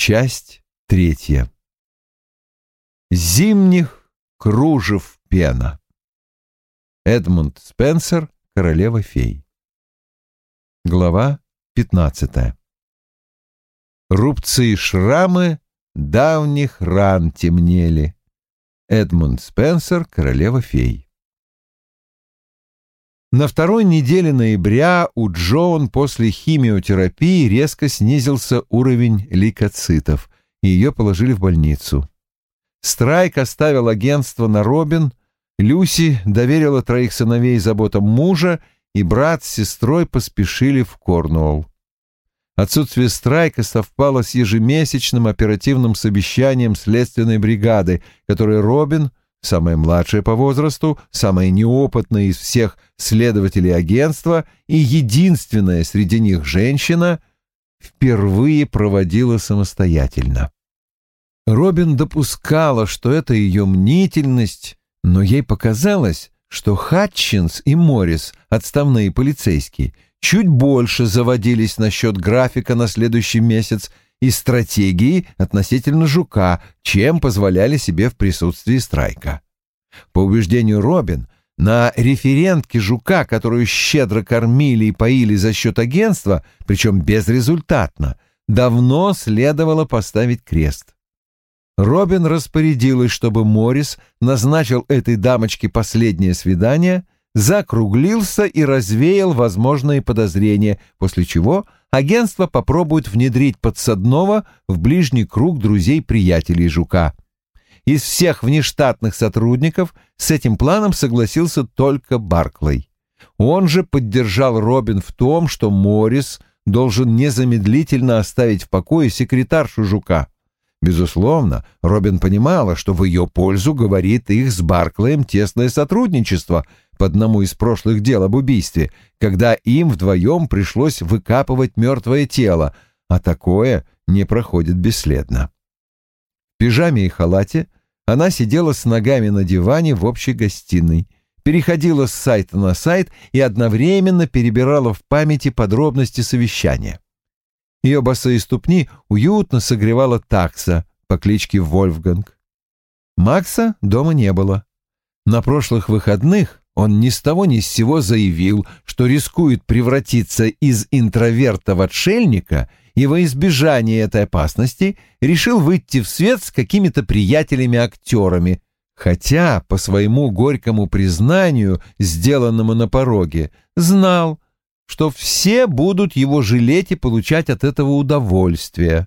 Часть третья. Зимних кружев пена. Эдмунд Спенсер, королева фей. Глава пятнадцатая. Рубцы и шрамы давних ран темнели. Эдмунд Спенсер, королева фей. На второй неделе ноября у Джоан после химиотерапии резко снизился уровень лейкоцитов, и ее положили в больницу. Страйк оставил агентство на Робин, Люси доверила троих сыновей заботам мужа, и брат с сестрой поспешили в Корнуолл. Отсутствие страйка совпало с ежемесячным оперативным совещанием следственной бригады, которое Робин самая младшая по возрасту, самая неопытная из всех следователей агентства и единственная среди них женщина, впервые проводила самостоятельно. Робин допускала, что это ее мнительность, но ей показалось, что Хатчинс и Моррис, отставные полицейские, чуть больше заводились насчет графика на следующий месяц и стратегии относительно жука, чем позволяли себе в присутствии страйка. По убеждению Робин, на референтке жука, которую щедро кормили и поили за счет агентства, причем безрезультатно, давно следовало поставить крест. Робин распорядилась, чтобы Моррис назначил этой дамочке последнее свидание, закруглился и развеял возможные подозрения, после чего – агентство попробует внедрить подсадного в ближний круг друзей-приятелей Жука. Из всех внештатных сотрудников с этим планом согласился только Барклey. Он же поддержал Робин в том, что Моррис должен незамедлительно оставить в покое секретаршу Жука. Безусловно, Робин понимала, что в ее пользу говорит их с Барклеем тесное сотрудничество — по одному из прошлых дел об убийстве, когда им вдвоем пришлось выкапывать мертвое тело, а такое не проходит бесследно. В пижаме и халате она сидела с ногами на диване в общей гостиной, переходила с сайта на сайт и одновременно перебирала в памяти подробности совещания. Ее босые ступни уютно согревала такса по кличке Вольфганг. Макса дома не было. На прошлых выходных он ни с того ни с сего заявил, что рискует превратиться из интроверта в отшельника и во избежание этой опасности решил выйти в свет с какими-то приятелями-актерами, хотя, по своему горькому признанию, сделанному на пороге, знал, что все будут его жалеть и получать от этого удовольствие.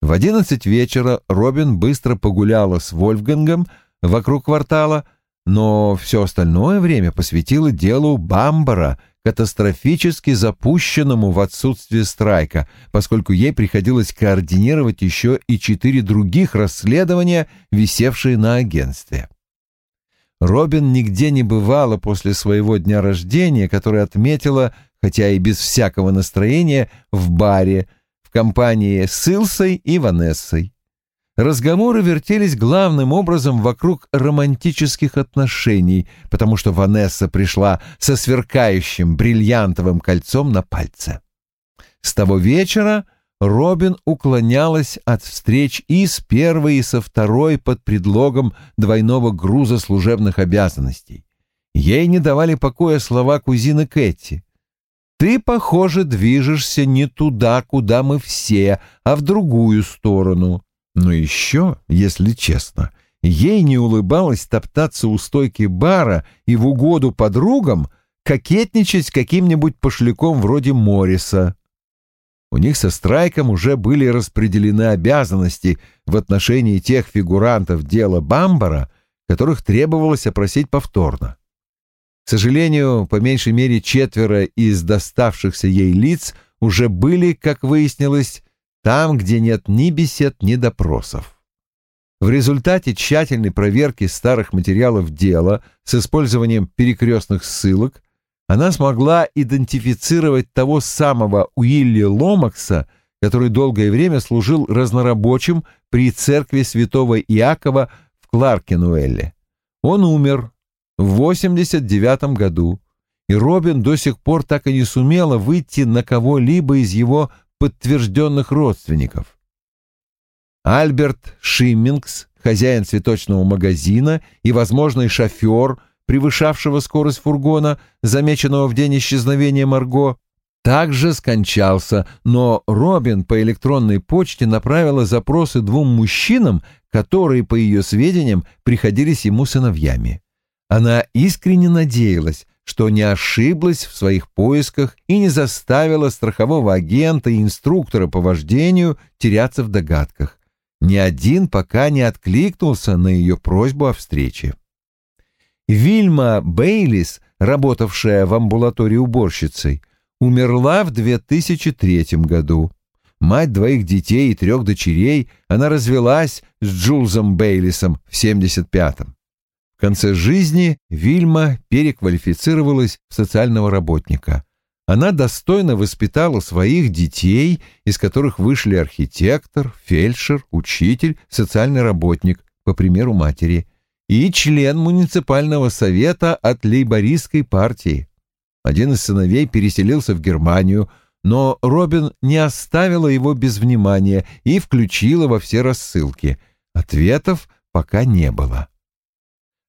В одиннадцать вечера Робин быстро погуляла с Вольфгангом вокруг квартала, но все остальное время посвятила делу Бамбара, катастрофически запущенному в отсутствие страйка, поскольку ей приходилось координировать еще и четыре других расследования, висевшие на агентстве. Робин нигде не бывала после своего дня рождения, который отметила, хотя и без всякого настроения, в баре, в компании с Илсой и Ванессой. Разговоры вертелись главным образом вокруг романтических отношений, потому что Ванесса пришла со сверкающим бриллиантовым кольцом на пальце. С того вечера Робин уклонялась от встреч и с первой, и со второй под предлогом двойного груза служебных обязанностей. Ей не давали покоя слова кузины Кэти. «Ты, похоже, движешься не туда, куда мы все, а в другую сторону». Но еще, если честно, ей не улыбалось топтаться у стойки бара и в угоду подругам кокетничать с каким-нибудь пошляком вроде Морриса. У них со Страйком уже были распределены обязанности в отношении тех фигурантов дела Бамбара, которых требовалось опросить повторно. К сожалению, по меньшей мере четверо из доставшихся ей лиц уже были, как выяснилось, там, где нет ни бесед, ни допросов. В результате тщательной проверки старых материалов дела с использованием перекрестных ссылок она смогла идентифицировать того самого Уилли Ломакса, который долгое время служил разнорабочим при церкви святого Иакова в Кларкенуэлле. Он умер в 89 году, и Робин до сих пор так и не сумела выйти на кого-либо из его подтвержденных родственников. Альберт Шиммингс, хозяин цветочного магазина и возможный шофер, превышавшего скорость фургона, замеченного в день исчезновения Марго, также скончался, но Робин по электронной почте направила запросы двум мужчинам, которые, по ее сведениям, приходились ему сыновьями. Она искренне надеялась, что не ошиблась в своих поисках и не заставила страхового агента и инструктора по вождению теряться в догадках. Ни один пока не откликнулся на ее просьбу о встрече. Вильма Бейлис, работавшая в амбулатории уборщицей, умерла в 2003 году. Мать двоих детей и трех дочерей, она развелась с Джулзом Бейлисом в 75-м. В конце жизни Вильма переквалифицировалась в социального работника. Она достойно воспитала своих детей, из которых вышли архитектор, фельдшер, учитель, социальный работник, по примеру матери, и член муниципального совета от лейбористской партии. Один из сыновей переселился в Германию, но Робин не оставила его без внимания и включила во все рассылки. Ответов пока не было.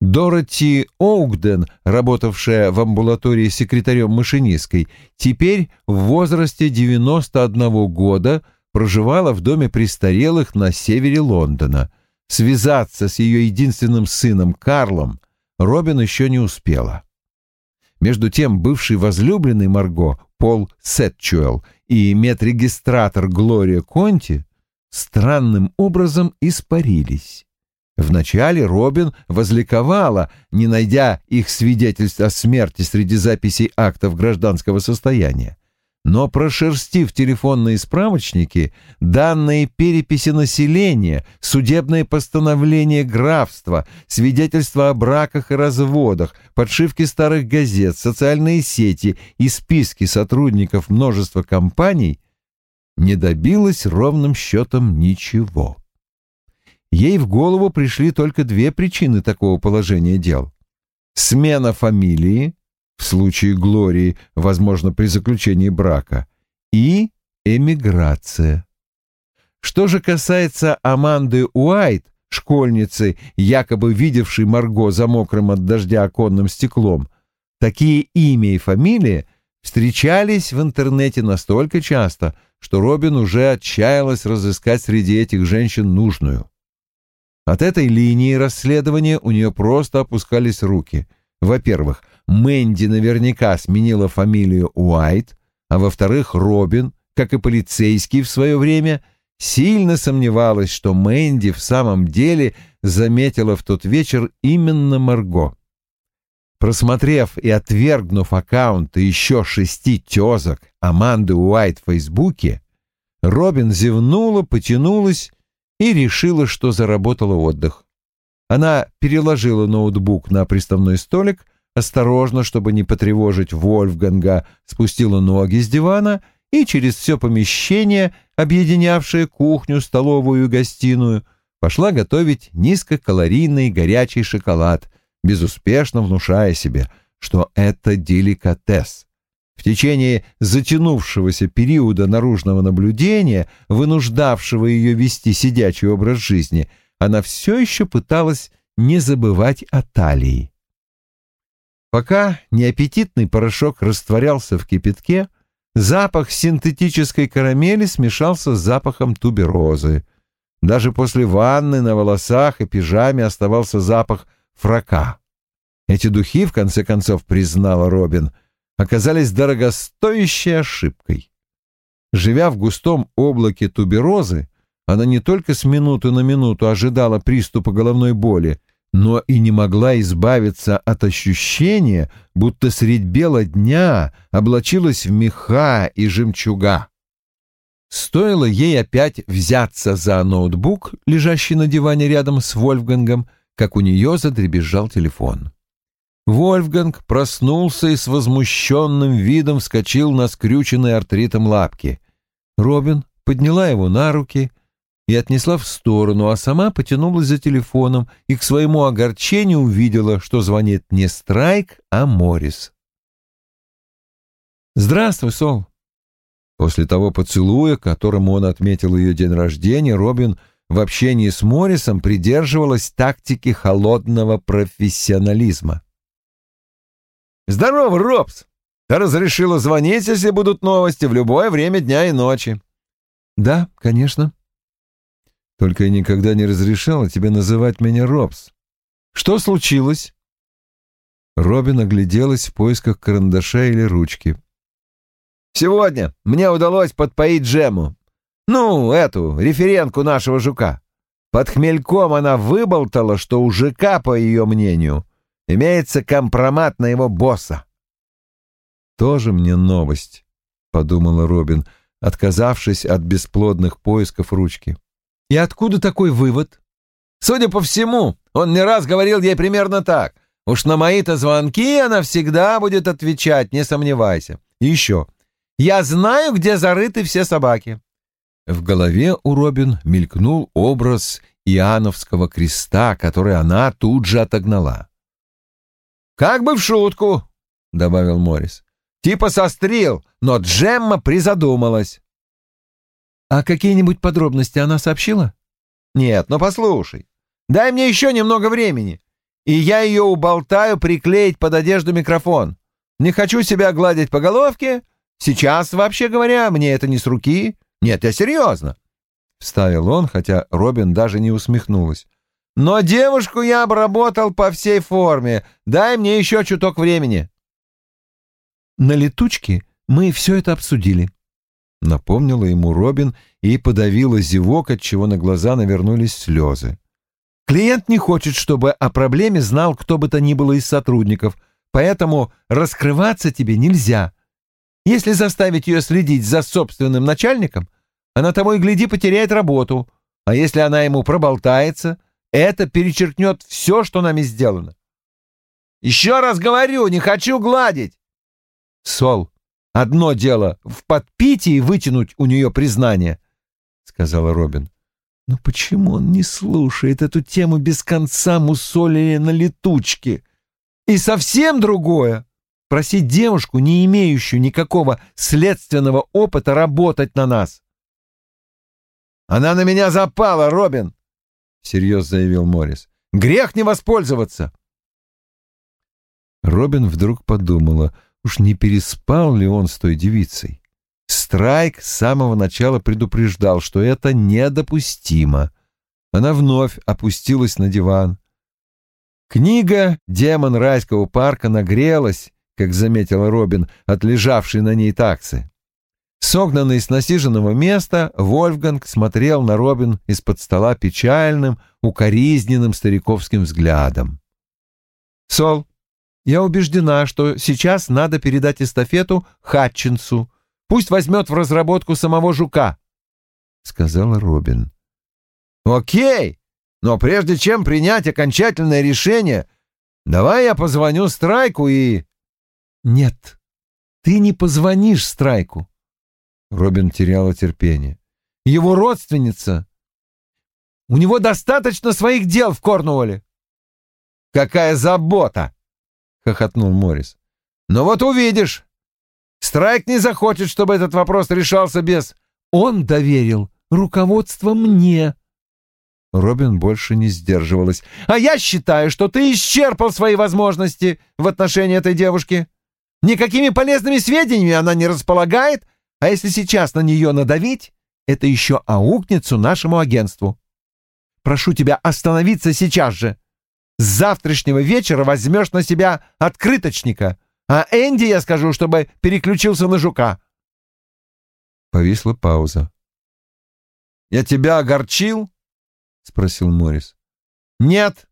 Дороти Оугден, работавшая в амбулатории секретарем машинисткой, теперь в возрасте 91 года проживала в доме престарелых на севере Лондона. Связаться с ее единственным сыном Карлом Робин еще не успела. Между тем бывший возлюбленный Марго, Пол Сетчуэлл, и медрегистратор Глория Конти странным образом испарились. Вначале Робин возликовала, не найдя их свидетельств о смерти среди записей актов гражданского состояния. Но прошерстив телефонные справочники, данные переписи населения, судебные постановления графства, свидетельства о браках и разводах, подшивки старых газет, социальные сети и списки сотрудников множества компаний, не добилась ровным счетом ничего. Ей в голову пришли только две причины такого положения дел. Смена фамилии, в случае Глории, возможно, при заключении брака, и эмиграция. Что же касается Аманды Уайт, школьницы, якобы видевшей Марго за мокрым от дождя оконным стеклом, такие имя и фамилия встречались в интернете настолько часто, что Робин уже отчаялась разыскать среди этих женщин нужную. От этой линии расследования у нее просто опускались руки. Во-первых, Мэнди наверняка сменила фамилию Уайт, а во-вторых, Робин, как и полицейский в свое время, сильно сомневалась, что Мэнди в самом деле заметила в тот вечер именно Марго. Просмотрев и отвергнув аккаунты еще шести тезок Аманды Уайт в Фейсбуке, Робин зевнула, потянулась и решила, что заработала отдых. Она переложила ноутбук на приставной столик, осторожно, чтобы не потревожить Вольфганга, спустила ноги с дивана и через все помещение, объединявшее кухню, столовую и гостиную, пошла готовить низкокалорийный горячий шоколад, безуспешно внушая себе, что это деликатес. В течение затянувшегося периода наружного наблюдения, вынуждавшего ее вести сидячий образ жизни, она все еще пыталась не забывать о талии. Пока неаппетитный порошок растворялся в кипятке, запах синтетической карамели смешался с запахом туберозы. Даже после ванны на волосах и пижаме оставался запах фрака. Эти духи, в конце концов, признала Робин — оказались дорогостоящей ошибкой. Живя в густом облаке туберозы, она не только с минуты на минуту ожидала приступа головной боли, но и не могла избавиться от ощущения, будто средь бела дня облачилась в меха и жемчуга. Стоило ей опять взяться за ноутбук, лежащий на диване рядом с Вольфгангом, как у нее задребезжал телефон. Вольфганг проснулся и с возмущенным видом вскочил на скрюченные артритом лапки. Робин подняла его на руки и отнесла в сторону, а сама потянулась за телефоном и к своему огорчению увидела, что звонит не Страйк, а Моррис. «Здравствуй, Сол». После того поцелуя, которым он отметил ее день рождения, Робин в общении с Моррисом придерживалась тактики холодного профессионализма. «Здорово, Робс! Ты разрешила звонить, если будут новости, в любое время дня и ночи». «Да, конечно». «Только я никогда не разрешала тебе называть меня Робс. Что случилось?» Робин огляделась в поисках карандаша или ручки. «Сегодня мне удалось подпоить Джему. Ну, эту, референтку нашего жука. Под хмельком она выболтала, что у ЖК, по ее мнению, имеется компромат на его босса. «Тоже мне новость», — подумала Робин, отказавшись от бесплодных поисков ручки. «И откуда такой вывод?» «Судя по всему, он не раз говорил ей примерно так. Уж на мои-то звонки она всегда будет отвечать, не сомневайся. И еще. Я знаю, где зарыты все собаки. В голове у Робин мелькнул образ Иоанновского креста, который она тут же отогнала. «Как бы в шутку», — добавил Моррис. «Типа сострил, но Джемма призадумалась». «А какие-нибудь подробности она сообщила?» «Нет, но послушай. Дай мне еще немного времени, и я ее уболтаю приклеить под одежду микрофон. Не хочу себя гладить по головке. Сейчас, вообще говоря, мне это не с руки. Нет, я серьезно. Вставил он, хотя Робин даже не усмехнулась. Но девушку я обработал по всей форме. Дай мне еще чуток времени. На летучке мы все это обсудили. Напомнила ему Робин и подавила зевок, от чего на глаза навернулись слезы. Клиент не хочет, чтобы о проблеме знал кто бы то ни было из сотрудников, поэтому раскрываться тебе нельзя. Если заставить ее следить за собственным начальником, она того и гляди потеряет работу, а если она ему проболтается, это перечеркнет все, что нами сделано. Еще раз говорю, не хочу гладить. Сол, одно дело в подпитии вытянуть у нее признание, — сказала Робин. Но почему он не слушает эту тему без конца мусоли на летучке? И совсем другое просить девушку, не имеющую никакого следственного опыта, работать на нас. «Она на меня запала, Робин!» — серьезно заявил Моррис. «Грех не воспользоваться!» Робин вдруг подумала, уж не переспал ли он с той девицей. Страйк с самого начала предупреждал, что это недопустимо. Она вновь опустилась на диван. Книга «Демон райского парка» нагрелась, как заметила Робин, от лежавшей на ней таксы. Согнанный с насиженного места, Вольфганг смотрел на Робин из-под стола печальным, укоризненным стариковским взглядом. «Сол, я убеждена, что сейчас надо передать эстафету Хатчинсу. Пусть возьмет в разработку самого жука», — сказала Робин. «Окей, но прежде чем принять окончательное решение, давай я позвоню Страйку и...» «Нет, ты не позвонишь Страйку». Робин теряла терпение. «Его родственница. У него достаточно своих дел в Корнуолле». «Какая забота!» — хохотнул Моррис. «Ну вот увидишь. Страйк не захочет, чтобы этот вопрос решался без...» «Он доверил руководство мне», Робин больше не сдерживалась. «А я считаю, что ты исчерпал свои возможности в отношении этой девушки. Никакими полезными сведениями она не располагает, а если сейчас на нее надавить, это еще аукнется нашему агентству. Прошу тебя остановиться сейчас же. С завтрашнего вечера возьмешь на себя открыточника, а Энди я скажу, чтобы переключился на жука». Повисла пауза. «Я тебя огорчил?» — спросил Морис. «Нет,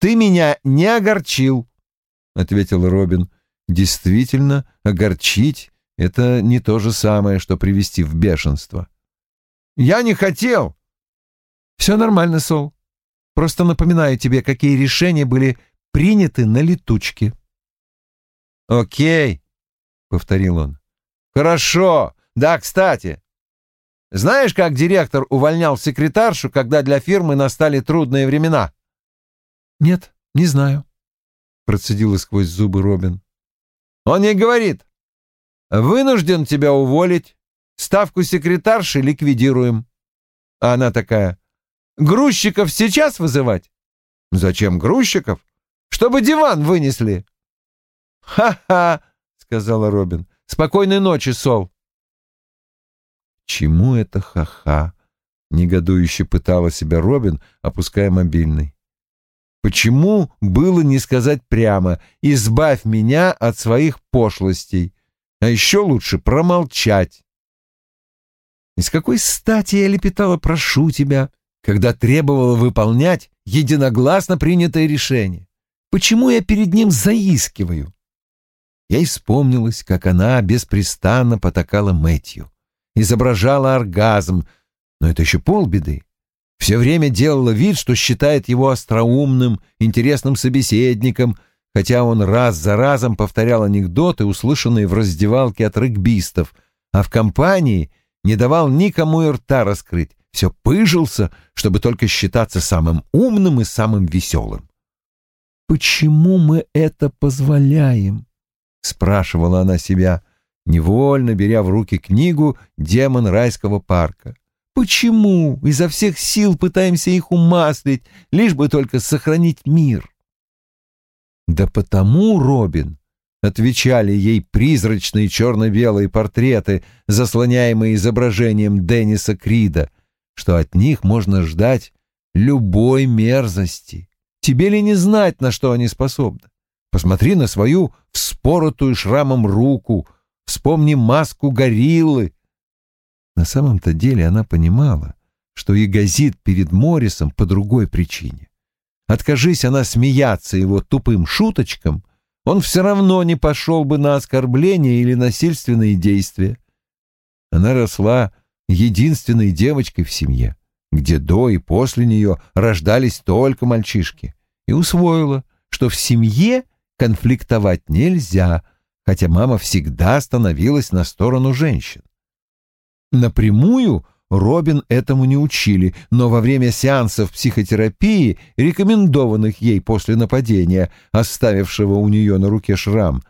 ты меня не огорчил», — ответил Робин. Действительно, огорчить — это не то же самое, что привести в бешенство. «Я не хотел!» «Все нормально, Сол. Просто напоминаю тебе, какие решения были приняты на летучке». «Окей», — повторил он. «Хорошо. Да, кстати. Знаешь, как директор увольнял секретаршу, когда для фирмы настали трудные времена?» «Нет, не знаю», — процедила сквозь зубы Робин. Он ей говорит, вынужден тебя уволить, ставку секретарши ликвидируем. А она такая, грузчиков сейчас вызывать? Зачем грузчиков? Чтобы диван вынесли. Ха-ха, сказала Робин. Спокойной ночи, Сол. Чему это ха-ха? Негодующе пытала себя Робин, опуская мобильный. Почему было не сказать прямо «избавь меня от своих пошлостей», а еще лучше промолчать? Из какой стати я лепетала «прошу тебя», когда требовала выполнять единогласно принятое решение? Почему я перед ним заискиваю? Я вспомнилась, как она беспрестанно потакала Мэтью, изображала оргазм, но это еще полбеды. Все время делала вид, что считает его остроумным, интересным собеседником, хотя он раз за разом повторял анекдоты, услышанные в раздевалке от регбистов, а в компании не давал никому и рта раскрыть, все пыжился, чтобы только считаться самым умным и самым веселым. «Почему мы это позволяем?» — спрашивала она себя, невольно беря в руки книгу «Демон райского парка». Почему изо всех сил пытаемся их умаслить, лишь бы только сохранить мир? Да потому, Робин, отвечали ей призрачные черно-белые портреты, заслоняемые изображением Денниса Крида, что от них можно ждать любой мерзости. Тебе ли не знать, на что они способны? Посмотри на свою вспоротую шрамом руку, вспомни маску гориллы, на самом-то деле она понимала, что и газит перед Моррисом по другой причине. Откажись она смеяться его тупым шуточкам, он все равно не пошел бы на оскорбления или насильственные действия. Она росла единственной девочкой в семье, где до и после нее рождались только мальчишки, и усвоила, что в семье конфликтовать нельзя, хотя мама всегда становилась на сторону женщин. Напрямую Робин этому не учили, но во время сеансов психотерапии, рекомендованных ей после нападения, оставившего у нее на руке шрам,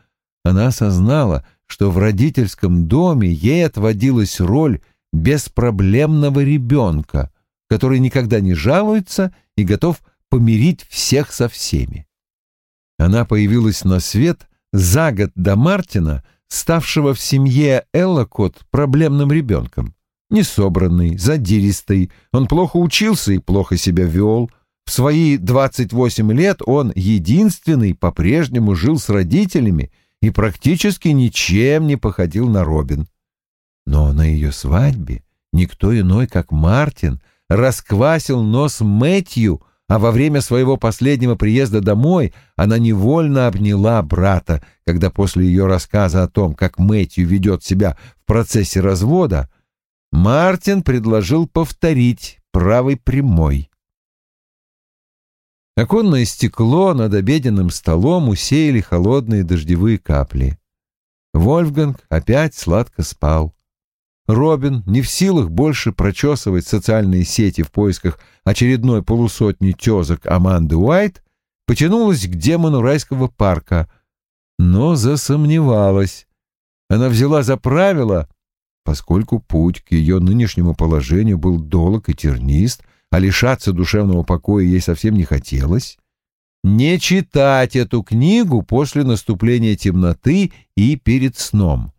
она осознала, что в родительском доме ей отводилась роль беспроблемного ребенка, который никогда не жалуется и готов помирить всех со всеми. Она появилась на свет за год до Мартина — ставшего в семье Эллокот проблемным ребенком. Несобранный, задиристый, он плохо учился и плохо себя вел. В свои 28 лет он единственный по-прежнему жил с родителями и практически ничем не походил на Робин. Но на ее свадьбе никто иной, как Мартин, расквасил нос Мэтью — а во время своего последнего приезда домой она невольно обняла брата, когда после ее рассказа о том, как Мэтью ведет себя в процессе развода, Мартин предложил повторить правой прямой. Оконное стекло над обеденным столом усеяли холодные дождевые капли. Вольфганг опять сладко спал. Робин, не в силах больше прочесывать социальные сети в поисках очередной полусотни тезок Аманды Уайт, потянулась к демону райского парка, но засомневалась. Она взяла за правило, поскольку путь к ее нынешнему положению был долг и тернист, а лишаться душевного покоя ей совсем не хотелось, не читать эту книгу после наступления темноты и перед сном.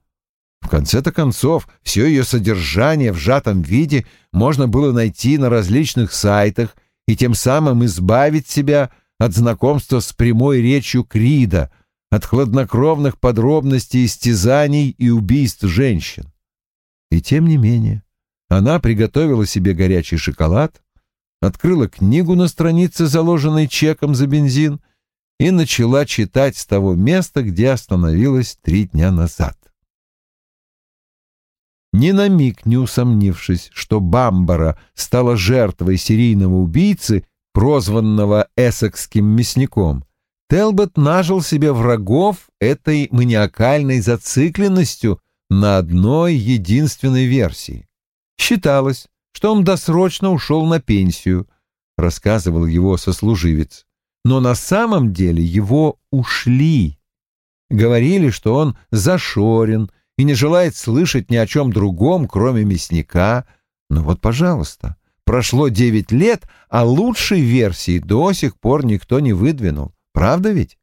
В конце-то концов, все ее содержание в сжатом виде можно было найти на различных сайтах и тем самым избавить себя от знакомства с прямой речью Крида, от хладнокровных подробностей истязаний и убийств женщин. И тем не менее, она приготовила себе горячий шоколад, открыла книгу на странице, заложенной чеком за бензин, и начала читать с того места, где остановилась три дня назад. Ни на миг не усомнившись, что Бамбара стала жертвой серийного убийцы, прозванного эссекским мясником, Телбот нажил себе врагов этой маниакальной зацикленностью на одной единственной версии. Считалось, что он досрочно ушел на пенсию, рассказывал его сослуживец, но на самом деле его ушли. Говорили, что он зашорен, и не желает слышать ни о чем другом, кроме мясника. Ну вот, пожалуйста, Прошло девять лет, а лучшей версии до сих пор никто не выдвинул. Правда ведь?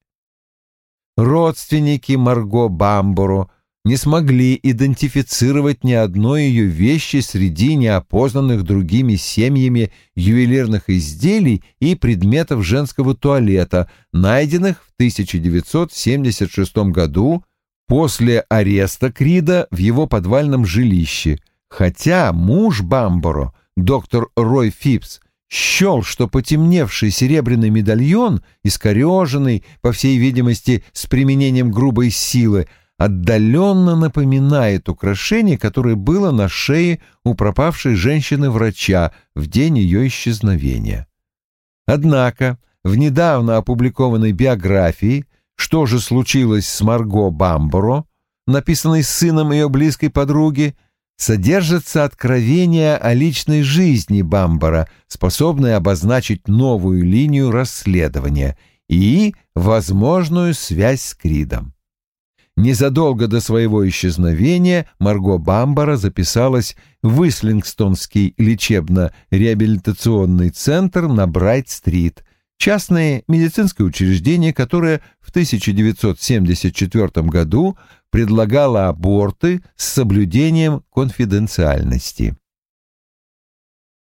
Родственники Марго Бамборо не смогли идентифицировать ни одной ее вещи среди неопознанных другими семьями ювелирных изделий и предметов женского туалета, найденных в 1976 году после ареста Крида в его подвальном жилище, хотя муж Бамборо, доктор Рой Фипс, счел, что потемневший серебряный медальон, искореженный, по всей видимости, с применением грубой силы, отдаленно напоминает украшение, которое было на шее у пропавшей женщины-врача в день ее исчезновения. Однако в недавно опубликованной биографии «Что же случилось с Марго Бамборо», написанной сыном ее близкой подруги, содержится откровение о личной жизни Бамбара, способное обозначить новую линию расследования и возможную связь с Кридом. Незадолго до своего исчезновения Марго Бамбара записалась в Ислингстонский лечебно-реабилитационный центр на Брайт-стрит, частное медицинское учреждение, которое в 1974 году предлагало аборты с соблюдением конфиденциальности.